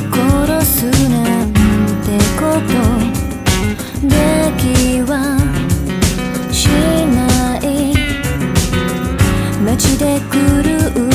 殺すなんてことできはしない。街で狂う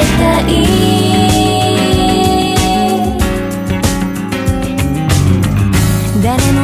たい。誰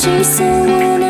しそうな